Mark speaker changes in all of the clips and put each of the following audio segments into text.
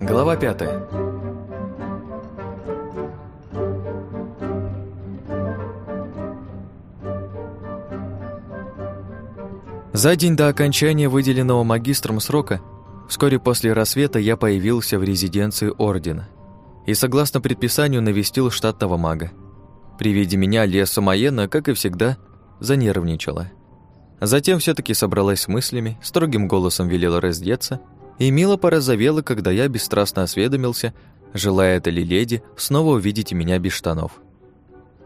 Speaker 1: Глава пятая. За день до окончания выделенного магистром срока, вскоре после рассвета я появился в резиденции Ордена и, согласно предписанию, навестил штатного мага. При виде меня Леса Маена, как и всегда, занервничала. Затем все таки собралась с мыслями, строгим голосом велела раздеться и мило порозовела, когда я бесстрастно осведомился, желая это ли леди снова увидеть меня без штанов.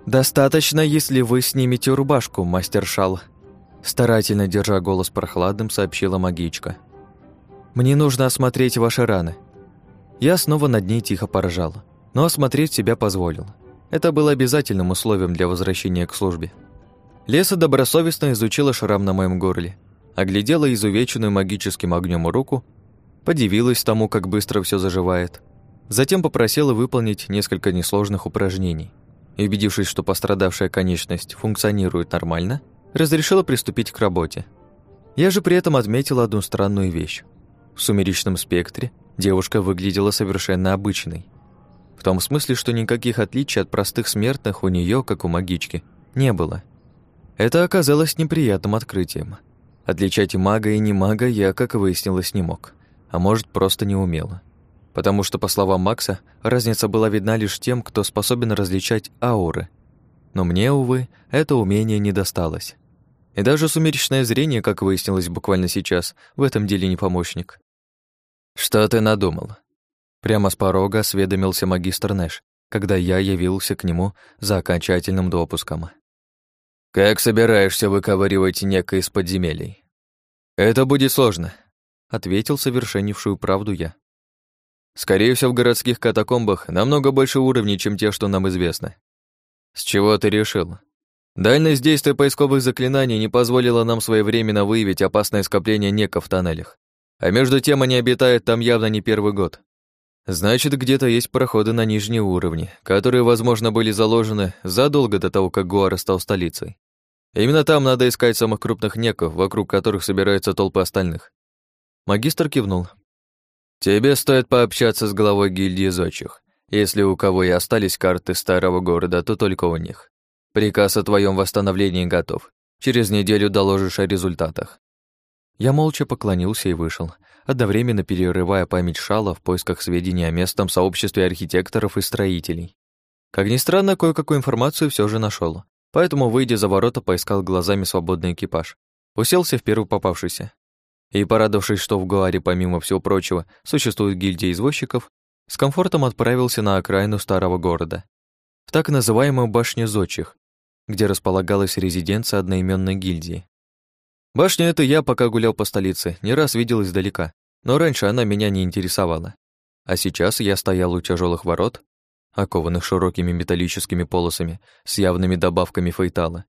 Speaker 1: «Достаточно, если вы снимете рубашку, мастер Шал», Старательно держа голос прохладным, сообщила магичка. «Мне нужно осмотреть ваши раны». Я снова над ней тихо поражал, но осмотреть себя позволил. Это было обязательным условием для возвращения к службе. Леса добросовестно изучила шрам на моем горле, оглядела изувеченную магическим огнем руку, подивилась тому, как быстро все заживает, затем попросила выполнить несколько несложных упражнений. И убедившись, что пострадавшая конечность функционирует нормально, разрешила приступить к работе. Я же при этом отметил одну странную вещь. В сумеречном спектре девушка выглядела совершенно обычной. В том смысле, что никаких отличий от простых смертных у нее, как у магички, не было. Это оказалось неприятным открытием. Отличать мага, и не мага я, как выяснилось, не мог. А может, просто не умела. Потому что, по словам Макса, разница была видна лишь тем, кто способен различать ауры – но мне, увы, это умение не досталось. И даже сумеречное зрение, как выяснилось буквально сейчас, в этом деле не помощник. «Что ты надумал?» Прямо с порога осведомился магистр Нэш, когда я явился к нему за окончательным допуском. «Как собираешься выковыривать некое из подземелий?» «Это будет сложно», — ответил совершеннившую правду я. «Скорее всего, в городских катакомбах намного больше уровней, чем те, что нам известны. «С чего ты решил?» Дальность действия поисковых заклинаний не позволила нам своевременно выявить опасное скопление неков в тоннелях. А между тем они обитают там явно не первый год. Значит, где-то есть проходы на нижние уровни, которые, возможно, были заложены задолго до того, как Гуара стал столицей. Именно там надо искать самых крупных неков, вокруг которых собираются толпы остальных. Магистр кивнул. Тебе стоит пообщаться с главой гильдии зодчих. Если у кого и остались карты старого города, то только у них. Приказ о твоем восстановлении готов. Через неделю доложишь о результатах». Я молча поклонился и вышел, одновременно перерывая память Шала в поисках сведений о местном сообществе архитекторов и строителей. Как ни странно, кое-какую информацию все же нашел, поэтому, выйдя за ворота, поискал глазами свободный экипаж. Уселся в первый попавшийся. И, порадовавшись, что в Гуаре, помимо всего прочего, существует гильдия извозчиков, с комфортом отправился на окраину старого города, в так называемую башню зодчих, где располагалась резиденция одноименной гильдии. Башню эту я, пока гулял по столице, не раз видел издалека, но раньше она меня не интересовала. А сейчас я стоял у тяжелых ворот, окованных широкими металлическими полосами с явными добавками фейтала,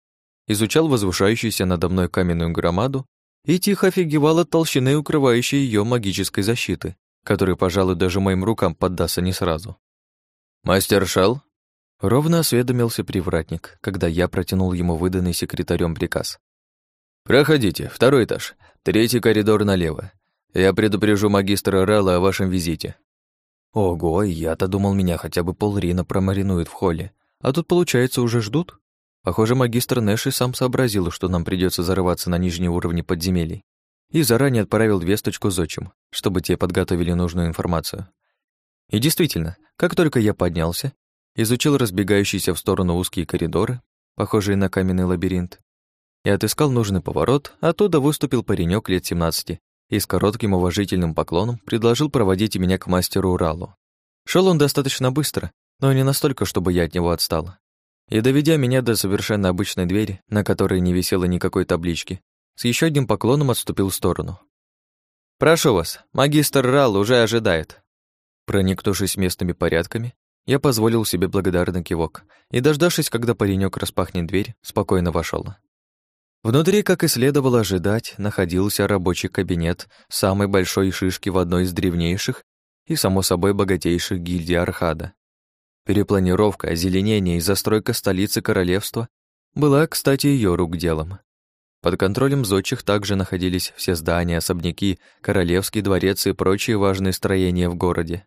Speaker 1: изучал возвышающуюся надо мной каменную громаду и тихо офигевал от толщины укрывающей ее магической защиты который, пожалуй, даже моим рукам поддастся не сразу. «Мастер Шал?» Ровно осведомился привратник, когда я протянул ему выданный секретарем приказ. «Проходите, второй этаж, третий коридор налево. Я предупрежу магистра Рала о вашем визите». Ого, я-то думал, меня хотя бы полрина промаринует в холле. А тут, получается, уже ждут? Похоже, магистр Нэш и сам сообразил, что нам придется зарываться на нижние уровни подземелий и заранее отправил весточку зодчим, чтобы те подготовили нужную информацию. И действительно, как только я поднялся, изучил разбегающиеся в сторону узкие коридоры, похожие на каменный лабиринт, и отыскал нужный поворот, оттуда выступил паренек лет 17 и с коротким уважительным поклоном предложил проводить меня к мастеру Уралу. Шел он достаточно быстро, но не настолько, чтобы я от него отстал. И доведя меня до совершенно обычной двери, на которой не висело никакой таблички, с еще одним поклоном отступил в сторону. «Прошу вас, магистр Рал уже ожидает». Проникнувшись местными порядками, я позволил себе благодарный кивок и, дождавшись, когда паренек распахнет дверь, спокойно вошел. Внутри, как и следовало ожидать, находился рабочий кабинет самой большой шишки в одной из древнейших и, само собой, богатейших гильдий Архада. Перепланировка, озеленение и застройка столицы королевства была, кстати, ее рук делом. Под контролем зодчих также находились все здания, особняки, королевский дворец и прочие важные строения в городе.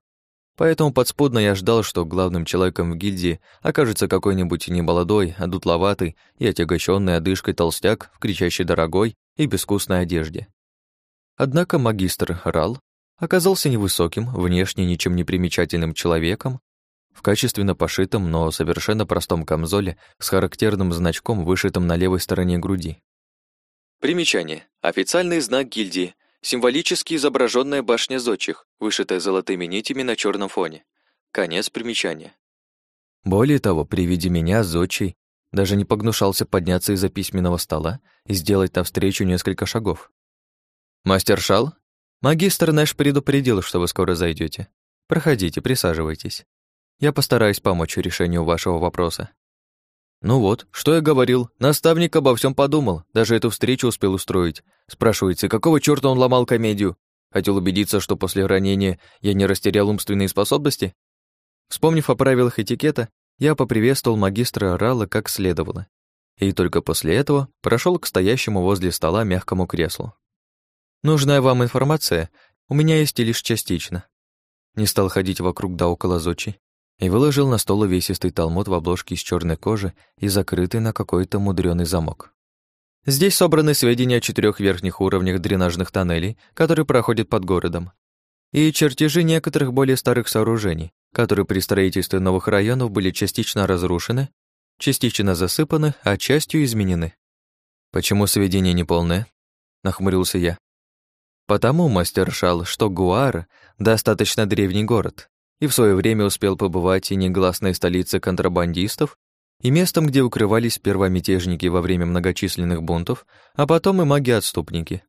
Speaker 1: Поэтому подспудно я ждал, что главным человеком в гильдии окажется какой-нибудь немолодой, одутловатый и отягощенный одышкой толстяк в кричащей дорогой и безвкусной одежде. Однако магистр Рал оказался невысоким, внешне ничем не примечательным человеком, в качественно пошитом, но совершенно простом камзоле с характерным значком, вышитым на левой стороне груди. Примечание. Официальный знак гильдии. Символически изображенная башня зодчих, вышитая золотыми нитями на черном фоне. Конец примечания. Более того, при виде меня, зодчий, даже не погнушался подняться из-за письменного стола и сделать навстречу несколько шагов. «Мастер Шал, магистр наш предупредил, что вы скоро зайдете. Проходите, присаживайтесь. Я постараюсь помочь решению вашего вопроса». Ну вот, что я говорил, наставник обо всем подумал, даже эту встречу успел устроить. Спрашивается, какого чёрта он ломал комедию? Хотел убедиться, что после ранения я не растерял умственные способности? Вспомнив о правилах этикета, я поприветствовал магистра Орала как следовало. И только после этого прошел к стоящему возле стола мягкому креслу. Нужная вам информация у меня есть и лишь частично. Не стал ходить вокруг да около Зочи и выложил на стол увесистый талмуд в обложке из черной кожи и закрытый на какой-то мудрёный замок. Здесь собраны сведения о четырех верхних уровнях дренажных тоннелей, которые проходят под городом, и чертежи некоторых более старых сооружений, которые при строительстве новых районов были частично разрушены, частично засыпаны, а частью изменены. «Почему сведения неполные?» — нахмурился я. «Потому, мастер Шал, что Гуар — достаточно древний город, и в свое время успел побывать и негласной столицей контрабандистов, и местом, где укрывались первомятежники во время многочисленных бунтов, а потом и маги-отступники.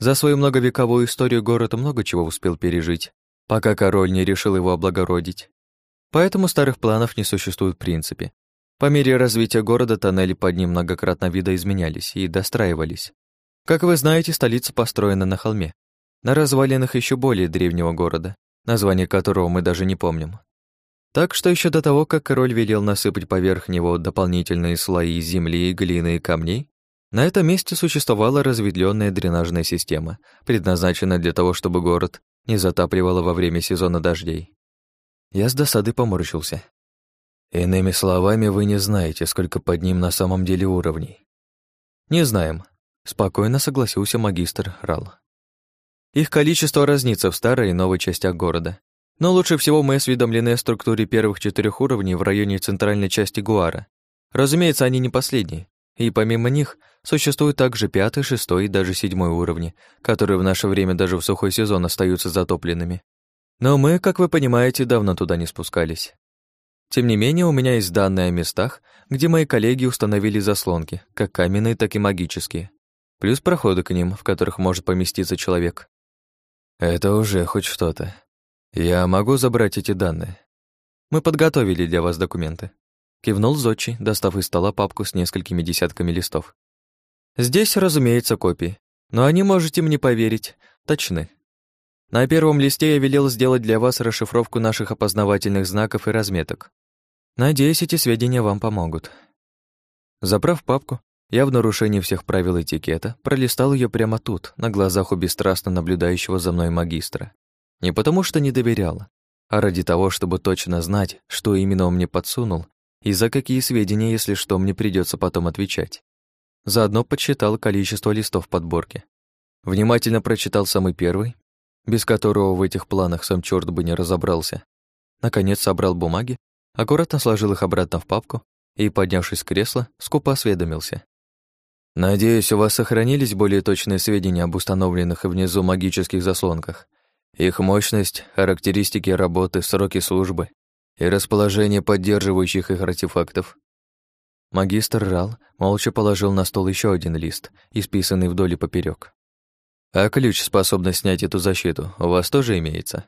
Speaker 1: За свою многовековую историю город много чего успел пережить, пока король не решил его облагородить. Поэтому старых планов не существует в принципе. По мере развития города тоннели под ним многократно видоизменялись и достраивались. Как вы знаете, столица построена на холме, на развалинах еще более древнего города, название которого мы даже не помним. Так что еще до того, как король велел насыпать поверх него дополнительные слои земли, глины и камней, на этом месте существовала разветвленная дренажная система, предназначенная для того, чтобы город не затапливало во время сезона дождей. Я с досады поморщился. Иными словами, вы не знаете, сколько под ним на самом деле уровней. Не знаем, спокойно согласился магистр Рал. Их количество разнится в старой и новой частях города. Но лучше всего мы осведомлены о структуре первых четырех уровней в районе центральной части Гуара. Разумеется, они не последние. И помимо них, существуют также пятый, шестой и даже седьмой уровни, которые в наше время даже в сухой сезон остаются затопленными. Но мы, как вы понимаете, давно туда не спускались. Тем не менее, у меня есть данные о местах, где мои коллеги установили заслонки, как каменные, так и магические. Плюс проходы к ним, в которых может поместиться человек. Это уже хоть что-то. Я могу забрать эти данные. Мы подготовили для вас документы. Кивнул Зодчий, достав из стола папку с несколькими десятками листов. Здесь, разумеется, копии, но они, можете мне поверить, точны. На первом листе я велел сделать для вас расшифровку наших опознавательных знаков и разметок. Надеюсь, эти сведения вам помогут. Забрав папку, я в нарушении всех правил этикета пролистал ее прямо тут, на глазах у бесстрастно наблюдающего за мной магистра. Не потому что не доверяла, а ради того, чтобы точно знать, что именно он мне подсунул и за какие сведения, если что, мне придется потом отвечать. Заодно подсчитал количество листов подборки. Внимательно прочитал самый первый, без которого в этих планах сам черт бы не разобрался. Наконец собрал бумаги, аккуратно сложил их обратно в папку и, поднявшись с кресла, скупо осведомился. Надеюсь, у вас сохранились более точные сведения об установленных внизу магических заслонках. Их мощность, характеристики работы, сроки службы и расположение поддерживающих их артефактов. Магистр Рал молча положил на стол еще один лист, исписанный вдоль и поперек. А ключ, способный снять эту защиту, у вас тоже имеется?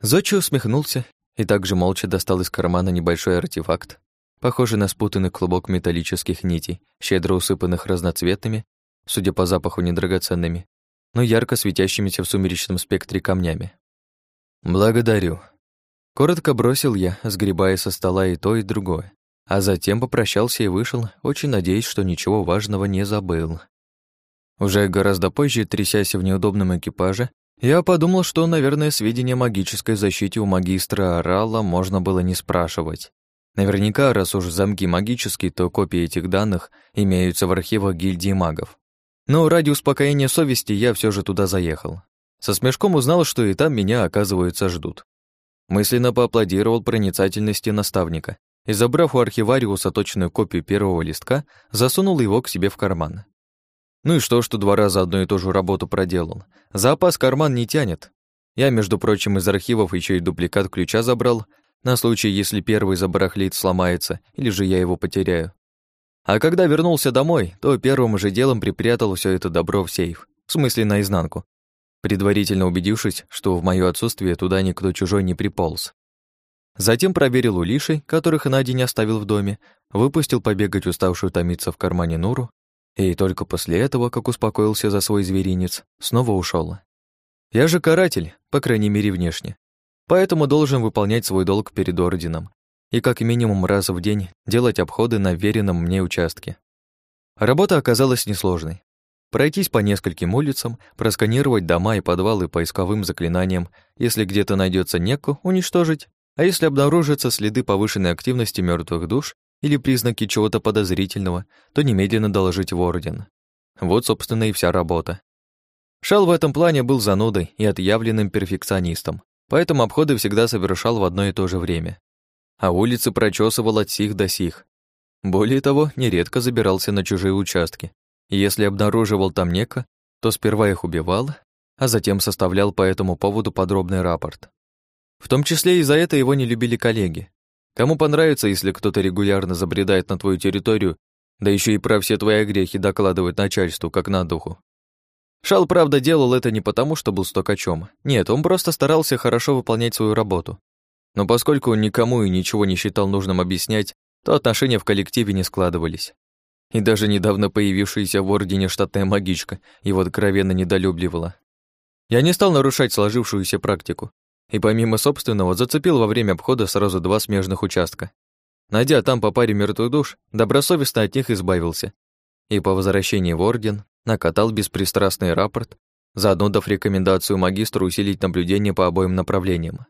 Speaker 1: Зодчий усмехнулся и также молча достал из кармана небольшой артефакт, похожий на спутанный клубок металлических нитей, щедро усыпанных разноцветными, судя по запаху недрагоценными, но ярко светящимися в сумеречном спектре камнями. «Благодарю». Коротко бросил я, сгребая со стола и то, и другое, а затем попрощался и вышел, очень надеясь, что ничего важного не забыл. Уже гораздо позже, трясясь в неудобном экипаже, я подумал, что, наверное, сведения о магической защите у магистра Орала можно было не спрашивать. Наверняка, раз уж замки магические, то копии этих данных имеются в архивах гильдии магов. Но ради успокоения совести я все же туда заехал. Со смешком узнал, что и там меня, оказывается, ждут. Мысленно поаплодировал проницательности наставника и, забрав у архивариуса точную копию первого листка, засунул его к себе в карман. Ну и что, что два раза одну и ту же работу проделал? Запас карман не тянет. Я, между прочим, из архивов еще и дубликат ключа забрал, на случай, если первый забарахлит, сломается, или же я его потеряю. А когда вернулся домой, то первым же делом припрятал все это добро в сейф, в смысле наизнанку, предварительно убедившись, что в моё отсутствие туда никто чужой не приполз. Затем проверил улишей, которых Надя не оставил в доме, выпустил побегать уставшую томиться в кармане Нуру, и только после этого, как успокоился за свой зверинец, снова ушел. Я же каратель, по крайней мере, внешне. Поэтому должен выполнять свой долг перед орденом и как минимум раз в день делать обходы на веренном мне участке. Работа оказалась несложной. Пройтись по нескольким улицам, просканировать дома и подвалы поисковым заклинаниям, если где-то найдется неку, уничтожить, а если обнаружатся следы повышенной активности мертвых душ или признаки чего-то подозрительного, то немедленно доложить в орден. Вот, собственно, и вся работа. Шал в этом плане был занудой и отъявленным перфекционистом, поэтому обходы всегда совершал в одно и то же время. А улицы прочесывал от сих до сих. Более того, нередко забирался на чужие участки. Если обнаруживал там неко, то сперва их убивал, а затем составлял по этому поводу подробный рапорт. В том числе и за это его не любили коллеги. Кому понравится, если кто-то регулярно забредает на твою территорию, да еще и про все твои грехи докладывает начальству, как на духу. Шал, правда, делал это не потому, что был стокачом. Нет, он просто старался хорошо выполнять свою работу. Но поскольку он никому и ничего не считал нужным объяснять, то отношения в коллективе не складывались. И даже недавно появившаяся в Ордене штатная магичка его откровенно недолюбливала. Я не стал нарушать сложившуюся практику, и помимо собственного зацепил во время обхода сразу два смежных участка. Найдя там по паре мертвых душ, добросовестно от них избавился. И по возвращении в Орден накатал беспристрастный рапорт, заодно дав рекомендацию магистру усилить наблюдение по обоим направлениям.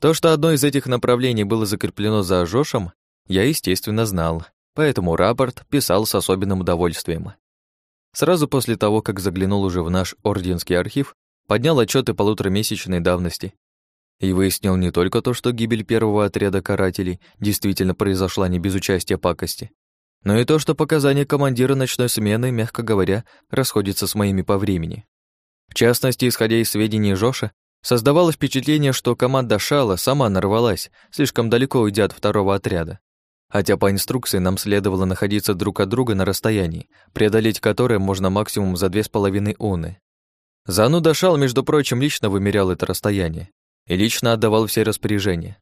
Speaker 1: То, что одно из этих направлений было закреплено за Жошем, я, естественно, знал, поэтому рапорт писал с особенным удовольствием. Сразу после того, как заглянул уже в наш орденский архив, поднял отчеты полуторамесячной давности и выяснил не только то, что гибель первого отряда карателей действительно произошла не без участия пакости, но и то, что показания командира ночной смены, мягко говоря, расходятся с моими по времени. В частности, исходя из сведений Жоша, создавалось впечатление, что команда Шала сама нарвалась, слишком далеко уйдя от второго отряда. Хотя по инструкции нам следовало находиться друг от друга на расстоянии, преодолеть которое можно максимум за две с половиной уны. Зануда Шал, между прочим, лично вымерял это расстояние и лично отдавал все распоряжения.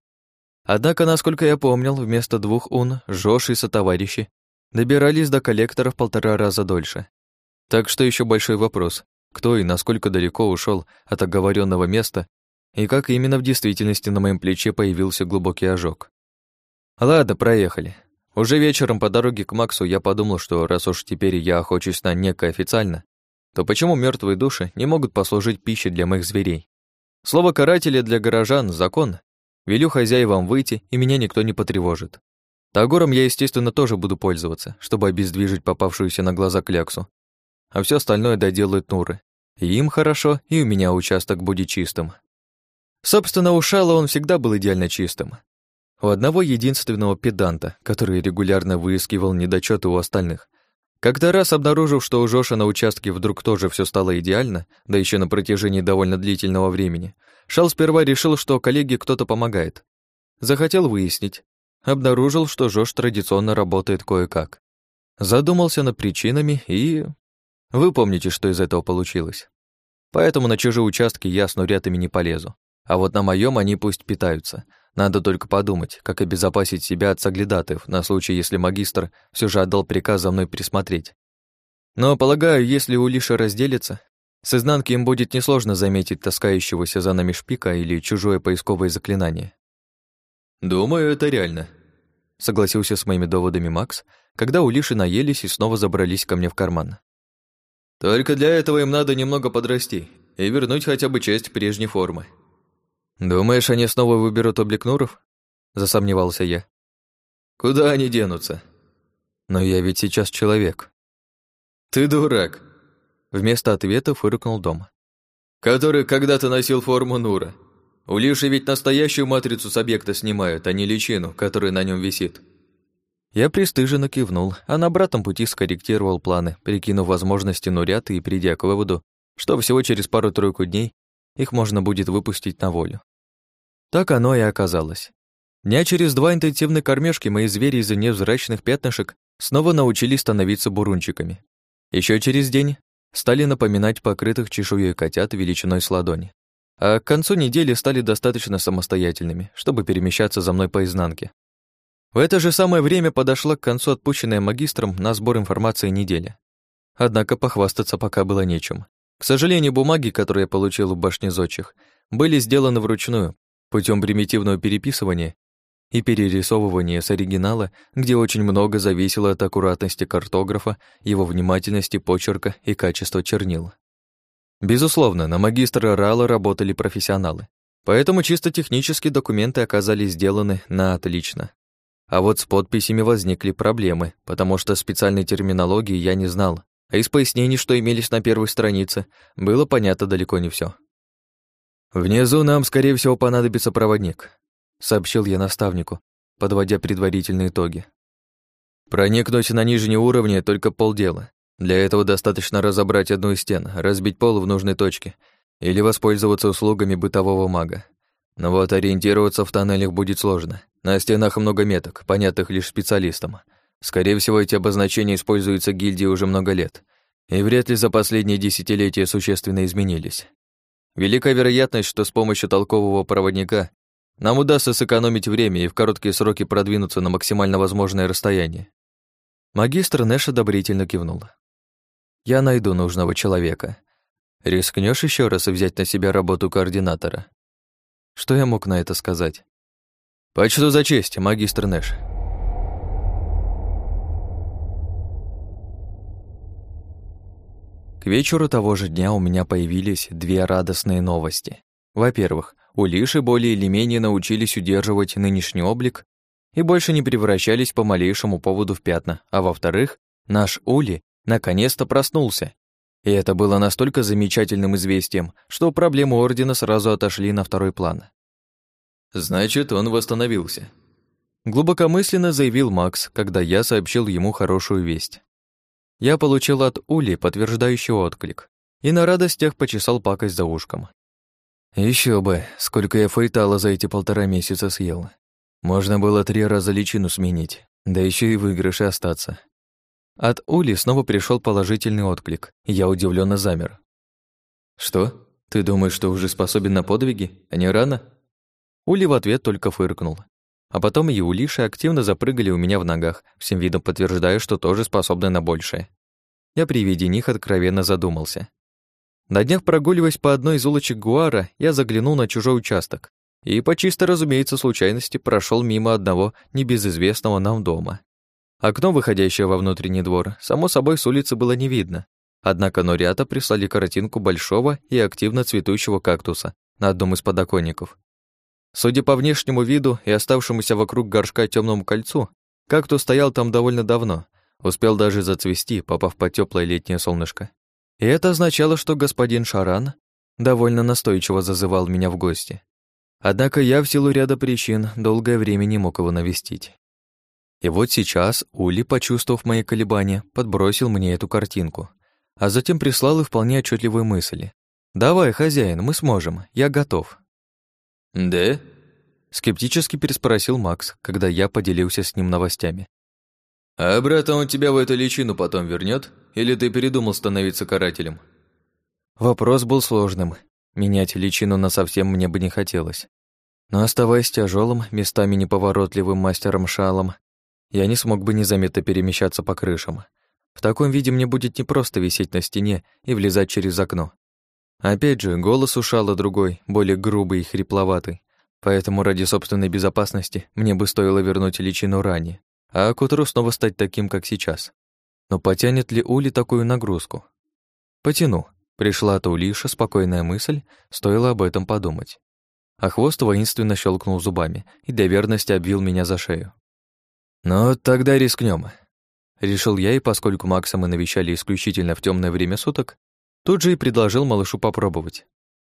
Speaker 1: Однако, насколько я помнил, вместо двух ун Жош и сотоварищи добирались до коллектора в полтора раза дольше. Так что еще большой вопрос, кто и насколько далеко ушел от оговоренного места и как именно в действительности на моем плече появился глубокий ожог. Ладно, проехали. Уже вечером по дороге к Максу я подумал, что раз уж теперь я охочусь на некое официально, то почему мертвые души не могут послужить пищей для моих зверей? Слово карателя для горожан — закон. Велю хозяевам выйти, и меня никто не потревожит. Тагором я, естественно, тоже буду пользоваться, чтобы обездвижить попавшуюся на глаза кляксу. А все остальное доделают Нуры. И им хорошо, и у меня участок будет чистым. Собственно, у Шала он всегда был идеально чистым. У одного единственного педанта, который регулярно выискивал недочеты у остальных. Когда раз обнаружив, что у Жоша на участке вдруг тоже все стало идеально, да еще на протяжении довольно длительного времени, Шал сперва решил, что коллеге кто-то помогает. Захотел выяснить, обнаружил, что Жош традиционно работает кое-как. Задумался над причинами и... Вы помните, что из этого получилось. Поэтому на чужие участки я с нурятами не полезу. А вот на моем они пусть питаются. Надо только подумать, как обезопасить себя от соглядатаев на случай, если магистр все же отдал приказ за мной присмотреть. Но, полагаю, если у Лиши разделится, с изнанки им будет несложно заметить таскающегося за нами шпика или чужое поисковое заклинание. «Думаю, это реально», — согласился с моими доводами Макс, когда у Лиши наелись и снова забрались ко мне в карман. Только для этого им надо немного подрасти и вернуть хотя бы часть прежней формы. Думаешь, они снова выберут облик Нуров? Засомневался я. Куда они денутся? Но я ведь сейчас человек. Ты дурак. Вместо ответа фыркнул дом. Который когда-то носил форму Нура. У Лиши ведь настоящую матрицу с объекта снимают, а не личину, которая на нем висит. Я пристыженно кивнул, а на обратном пути скорректировал планы, прикинув возможности Нурята и придя к выводу, что всего через пару-тройку дней их можно будет выпустить на волю. Так оно и оказалось. Дня через два интенсивной кормежки мои звери из-за невзрачных пятнышек снова научились становиться бурунчиками. Еще через день стали напоминать покрытых чешуей котят величиной с ладони. А к концу недели стали достаточно самостоятельными, чтобы перемещаться за мной по изнанке. В это же самое время подошла к концу отпущенная магистром на сбор информации неделя. Однако похвастаться пока было нечем. К сожалению, бумаги, которые я получил в башне зодчих, были сделаны вручную, путем примитивного переписывания и перерисовывания с оригинала, где очень много зависело от аккуратности картографа, его внимательности почерка и качества чернил. Безусловно, на магистра Рала работали профессионалы, поэтому чисто технически документы оказались сделаны на отлично. А вот с подписями возникли проблемы, потому что специальной терминологии я не знал, а из пояснений, что имелись на первой странице, было понятно далеко не все. «Внизу нам, скорее всего, понадобится проводник», — сообщил я наставнику, подводя предварительные итоги. «Проникнуть на нижние уровни — только полдела. Для этого достаточно разобрать одну из стен, разбить пол в нужной точке или воспользоваться услугами бытового мага. Но вот ориентироваться в тоннелях будет сложно. На стенах много меток, понятных лишь специалистам. Скорее всего, эти обозначения используются гильдией уже много лет, и вряд ли за последние десятилетия существенно изменились. Велика вероятность, что с помощью толкового проводника нам удастся сэкономить время и в короткие сроки продвинуться на максимально возможное расстояние. Магистр Нэш одобрительно кивнул. «Я найду нужного человека. Рискнешь еще раз взять на себя работу координатора?» Что я мог на это сказать? «Почту за честь, магистр Нэш». К вечеру того же дня у меня появились две радостные новости. Во-первых, у Лиши более или менее научились удерживать нынешний облик и больше не превращались по малейшему поводу в пятна. А во-вторых, наш Ули наконец-то проснулся. И это было настолько замечательным известием, что проблемы Ордена сразу отошли на второй план. «Значит, он восстановился», — глубокомысленно заявил Макс, когда я сообщил ему хорошую весть. Я получил от Ули подтверждающий отклик и на радостях почесал пакость за ушком. Еще бы, сколько я фейтала за эти полтора месяца съел. Можно было три раза личину сменить, да еще и выигрыше остаться. От Ули снова пришел положительный отклик, я удивленно замер. «Что? Ты думаешь, что уже способен на подвиги, а не рано?» Ули в ответ только фыркнул. А потом и Улиши активно запрыгали у меня в ногах, всем видом подтверждая, что тоже способны на большее. Я при виде них откровенно задумался. На днях прогуливаясь по одной из улочек Гуара, я заглянул на чужой участок и, по чисто разумеется случайности, прошел мимо одного небезызвестного нам дома. Окно, выходящее во внутренний двор, само собой с улицы было не видно, однако Нориата прислали картинку большого и активно цветущего кактуса на одном из подоконников. Судя по внешнему виду и оставшемуся вокруг горшка темному кольцу, кактус стоял там довольно давно, успел даже зацвести, попав под теплое летнее солнышко. И это означало, что господин Шаран довольно настойчиво зазывал меня в гости. Однако я в силу ряда причин долгое время не мог его навестить. И вот сейчас Ули, почувствовав мои колебания, подбросил мне эту картинку, а затем прислал и вполне отчетливые мысли. «Давай, хозяин, мы сможем, я готов». «Да?» — скептически переспросил Макс, когда я поделился с ним новостями. «А брата он тебя в эту личину потом вернет, Или ты передумал становиться карателем?» Вопрос был сложным. Менять личину на совсем мне бы не хотелось. Но оставаясь тяжелым, местами неповоротливым мастером шалом, я не смог бы незаметно перемещаться по крышам. В таком виде мне будет непросто висеть на стене и влезать через окно. Опять же, голос у Шала другой, более грубый и хрипловатый. Поэтому ради собственной безопасности мне бы стоило вернуть личину ранее, а к утру снова стать таким, как сейчас. Но потянет ли Ули такую нагрузку? Потяну. Пришла то Улиша спокойная мысль, стоило об этом подумать. А хвост воинственно щелкнул зубами и для верности обвил меня за шею. «Ну, тогда рискнем. Решил я, и поскольку Макса мы навещали исключительно в темное время суток, тут же и предложил малышу попробовать.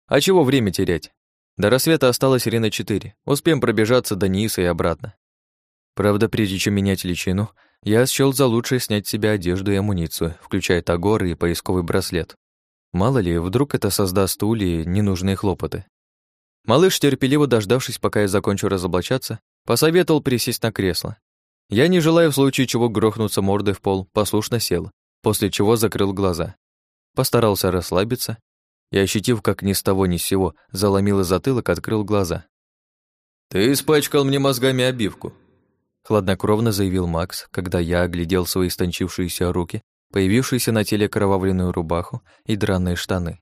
Speaker 1: А чего время терять? До рассвета осталось Рена 4. Успеем пробежаться до Ниса и обратно. Правда, прежде чем менять личину, я счёл за лучшее снять с себя одежду и амуницию, включая тагоры и поисковый браслет. Мало ли, вдруг это создаст Ули ненужные хлопоты. Малыш, терпеливо дождавшись, пока я закончу разоблачаться, посоветовал присесть на кресло. Я, не желая в случае чего грохнуться мордой в пол, послушно сел, после чего закрыл глаза. Постарался расслабиться и, ощутив, как ни с того ни с сего, заломил затылок, открыл глаза. «Ты испачкал мне мозгами обивку», — хладнокровно заявил Макс, когда я оглядел свои истончившиеся руки, появившиеся на теле кровавленную рубаху и драные штаны.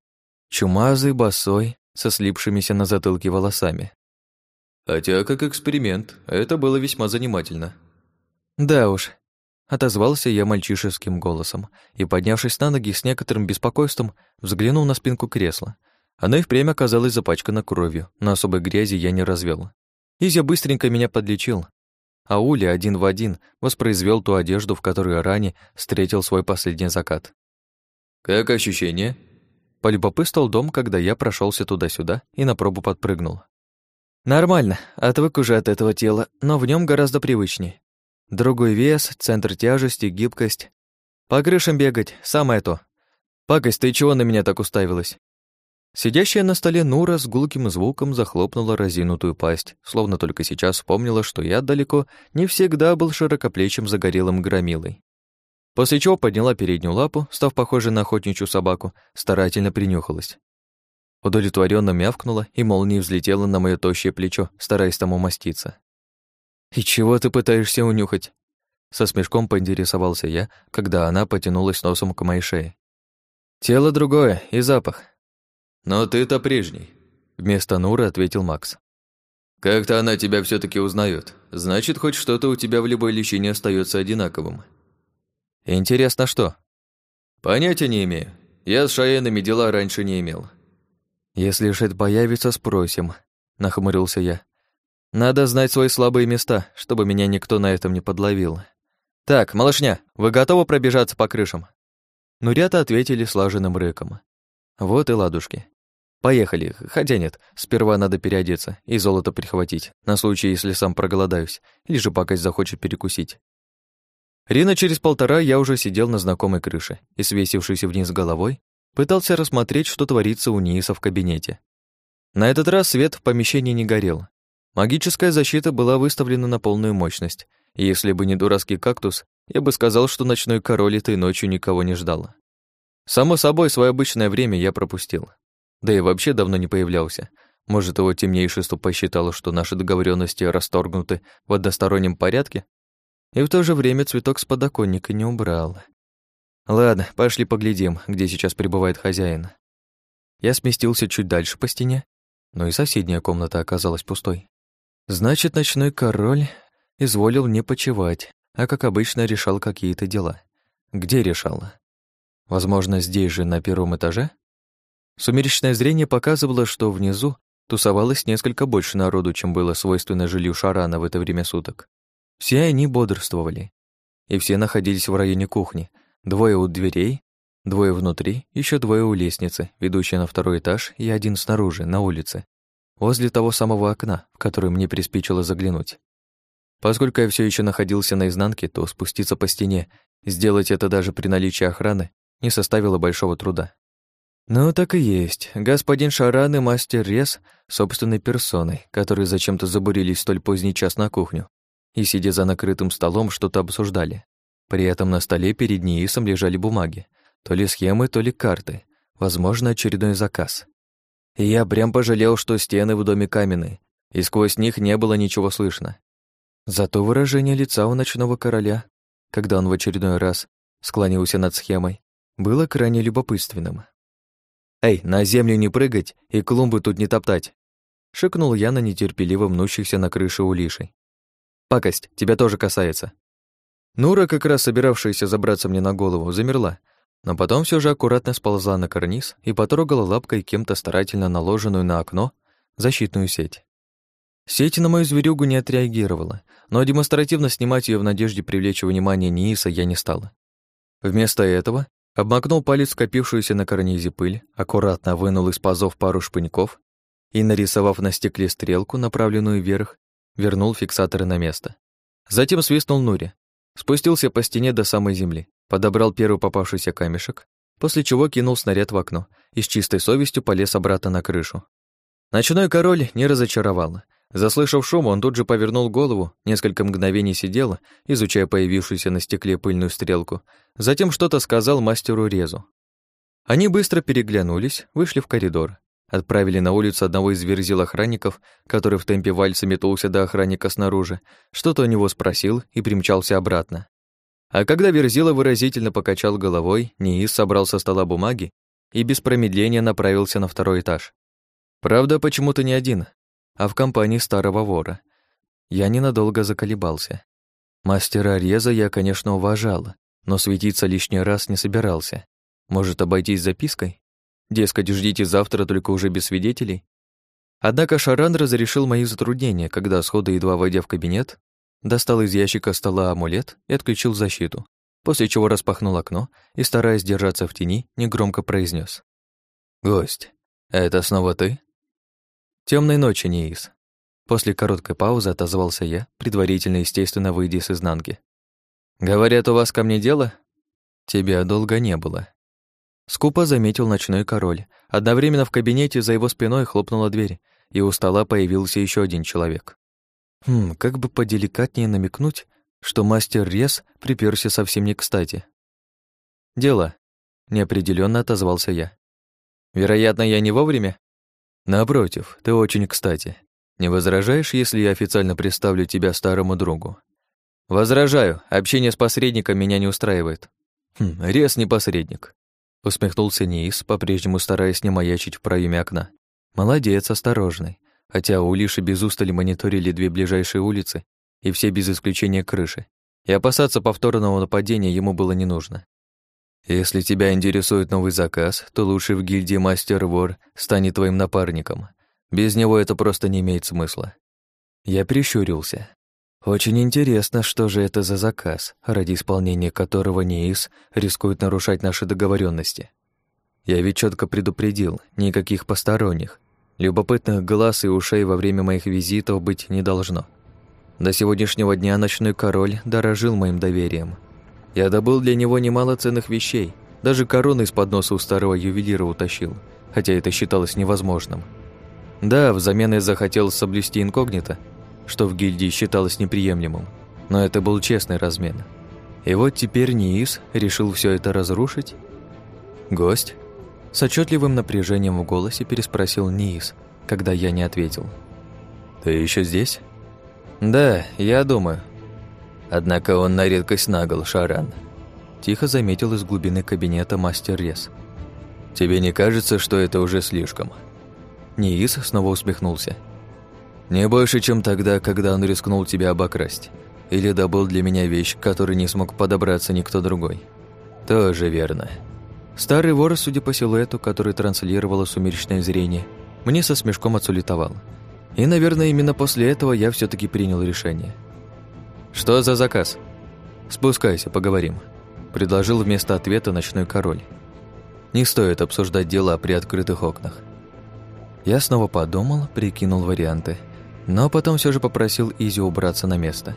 Speaker 1: Чумазый, босой, со слипшимися на затылке волосами. Хотя, как эксперимент, это было весьма занимательно. Да уж, отозвался я мальчишеским голосом и, поднявшись на ноги с некоторым беспокойством, взглянул на спинку кресла. Она и впрямь оказалась запачкана кровью, но особой грязи я не развел. Изя быстренько меня подлечил, а Уля один в один воспроизвел ту одежду, в которой ранее встретил свой последний закат. «Как ощущение?» Полюбопытствовал дом, когда я прошелся туда-сюда и на пробу подпрыгнул. «Нормально, отвык уже от этого тела, но в нем гораздо привычнее. Другой вес, центр тяжести, гибкость. По крышам бегать — самое то. Пакость, ты чего на меня так уставилась?» Сидящая на столе Нура с гулким звуком захлопнула разинутую пасть, словно только сейчас вспомнила, что я далеко не всегда был широкоплечим загорелым громилой. После чего подняла переднюю лапу, став похожей на охотничью собаку, старательно принюхалась. Удовлетворенно мявкнула и молнией взлетела на мое тощее плечо, стараясь там умоститься. «И чего ты пытаешься унюхать?» Со смешком поинтересовался я, когда она потянулась носом к моей шее. «Тело другое и запах». «Но ты-то прежний», — вместо Нуры ответил Макс. «Как-то она тебя все таки узнает. Значит, хоть что-то у тебя в любой личине остается одинаковым». Интересно, что? Понятия не имею. Я с Шаенами дела раньше не имел. Если Шет появится, спросим, нахмурился я. Надо знать свои слабые места, чтобы меня никто на этом не подловил. Так, малышня, вы готовы пробежаться по крышам? Ну, ребята ответили слаженным рыком. Вот и ладушки. Поехали, хотя нет, сперва надо переодеться и золото прихватить, на случай, если сам проголодаюсь, или же пока захочет перекусить. Рина через полтора я уже сидел на знакомой крыше и, свесившись вниз головой, пытался рассмотреть, что творится у Нииса в кабинете. На этот раз свет в помещении не горел. Магическая защита была выставлена на полную мощность, и если бы не дурацкий кактус, я бы сказал, что ночной король этой ночью никого не ждал. Само собой, свое обычное время я пропустил. Да и вообще давно не появлялся. Может, его темнейшество посчитало, что наши договоренности расторгнуты в одностороннем порядке, и в то же время цветок с подоконника не убрал. Ладно, пошли поглядим, где сейчас пребывает хозяин. Я сместился чуть дальше по стене, но и соседняя комната оказалась пустой. Значит, ночной король изволил не почевать, а, как обычно, решал какие-то дела. Где решал? Возможно, здесь же, на первом этаже? Сумеречное зрение показывало, что внизу тусовалось несколько больше народу, чем было свойственно жилью Шарана в это время суток. Все они бодрствовали. И все находились в районе кухни. Двое у дверей, двое внутри, еще двое у лестницы, ведущей на второй этаж, и один снаружи, на улице, возле того самого окна, в которое мне приспичило заглянуть. Поскольку я все еще находился на изнанке, то спуститься по стене, сделать это даже при наличии охраны, не составило большого труда. Ну, так и есть. Господин Шаран и мастер Рез собственной персоной, которые зачем-то забурились в столь поздний час на кухню, и, сидя за накрытым столом, что-то обсуждали. При этом на столе перед Ниисом лежали бумаги, то ли схемы, то ли карты, возможно, очередной заказ. Я прям пожалел, что стены в доме каменные, и сквозь них не было ничего слышно. Зато выражение лица у ночного короля, когда он в очередной раз склонился над схемой, было крайне любопытственным. «Эй, на землю не прыгать и клумбы тут не топтать!» шикнул я на нетерпеливо мнущихся на крыше улишей. Пакость, тебя тоже касается». Нура, как раз собиравшаяся забраться мне на голову, замерла, но потом все же аккуратно сползла на карниз и потрогала лапкой кем-то старательно наложенную на окно защитную сеть. Сеть на мою зверюгу не отреагировала, но демонстративно снимать ее в надежде привлечь внимание Нииса я не стала. Вместо этого обмакнул палец в скопившуюся на карнизе пыль, аккуратно вынул из пазов пару шпыньков и, нарисовав на стекле стрелку, направленную вверх, вернул фиксаторы на место. Затем свистнул Нури, спустился по стене до самой земли, подобрал первый попавшийся камешек, после чего кинул снаряд в окно и с чистой совестью полез обратно на крышу. Ночной король не разочаровал. Заслышав шум, он тут же повернул голову, несколько мгновений сидел, изучая появившуюся на стекле пыльную стрелку, затем что-то сказал мастеру Резу. Они быстро переглянулись, вышли в коридор, отправили на улицу одного из верзил охранников, который в темпе вальса метнулся до охранника снаружи, что-то у него спросил и примчался обратно. А когда Верзила выразительно покачал головой, Ниис собрал со стола бумаги и без промедления направился на второй этаж. Правда, почему-то не один, а в компании старого вора. Я ненадолго заколебался. Мастера реза я, конечно, уважала, но светиться лишний раз не собирался. Может, обойтись запиской? Дескать, ждите завтра, только уже без свидетелей? Однако Шаран разрешил мои затруднения, когда, сходу едва войдя в кабинет, достал из ящика стола амулет и отключил защиту, после чего распахнул окно и, стараясь держаться в тени, негромко произнес: «Гость, это снова ты?» Темной ночи, Неис». После короткой паузы отозвался я, предварительно, естественно, выйдя с изнанки. «Говорят, у вас ко мне дело?» «Тебя долго не было». Скупо заметил ночной король. Одновременно в кабинете за его спиной хлопнула дверь, и у стола появился еще один человек. Хм, как бы поделикатнее намекнуть, что мастер Рез приперся совсем не кстати. «Дело», — неопределенно отозвался я. «Вероятно, я не вовремя?» «Напротив, ты очень кстати. Не возражаешь, если я официально представлю тебя старому другу?» «Возражаю. Общение с посредником меня не устраивает». «Хм, Рез не посредник», — усмехнулся Ниис, по-прежнему стараясь не маячить в проеме окна. «Молодец, осторожный хотя улиши без устали мониторили две ближайшие улицы и все без исключения крыши, и опасаться повторного нападения ему было не нужно. Если тебя интересует новый заказ, то лучше в гильдии мастер-вор станет твоим напарником. Без него это просто не имеет смысла. Я прищурился. Очень интересно, что же это за заказ, ради исполнения которого НИИС рискует нарушать наши договоренности. Я ведь четко предупредил, никаких посторонних, Любопытных глаз и ушей во время моих визитов быть не должно. До сегодняшнего дня ночной король дорожил моим доверием. Я добыл для него немало ценных вещей, даже корону из-под носа у старого ювелира утащил, хотя это считалось невозможным. Да, взамен я захотел соблюсти инкогнито, что в гильдии считалось неприемлемым, но это был честный размен. И вот теперь Ниис решил все это разрушить? Гость? С отчетливым напряжением в голосе переспросил Ниис, когда я не ответил. «Ты еще здесь?» «Да, я думаю». Однако он на редкость нагл, Шаран. Тихо заметил из глубины кабинета мастер Рес. «Тебе не кажется, что это уже слишком?» Ниис снова усмехнулся. «Не больше, чем тогда, когда он рискнул тебя обокрасть. Или добыл для меня вещь, которой не смог подобраться никто другой. Тоже верно». Старый вор, судя по силуэту, который транслировало сумеречное зрение, мне со смешком отсулетовал. И, наверное, именно после этого я все таки принял решение. «Что за заказ?» «Спускайся, поговорим», — предложил вместо ответа ночной король. «Не стоит обсуждать дела при открытых окнах». Я снова подумал, прикинул варианты, но потом все же попросил Изи убраться на место.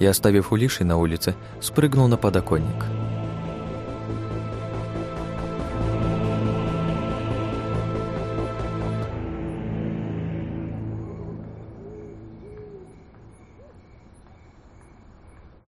Speaker 1: И, оставив Улиши на улице, спрыгнул на подоконник.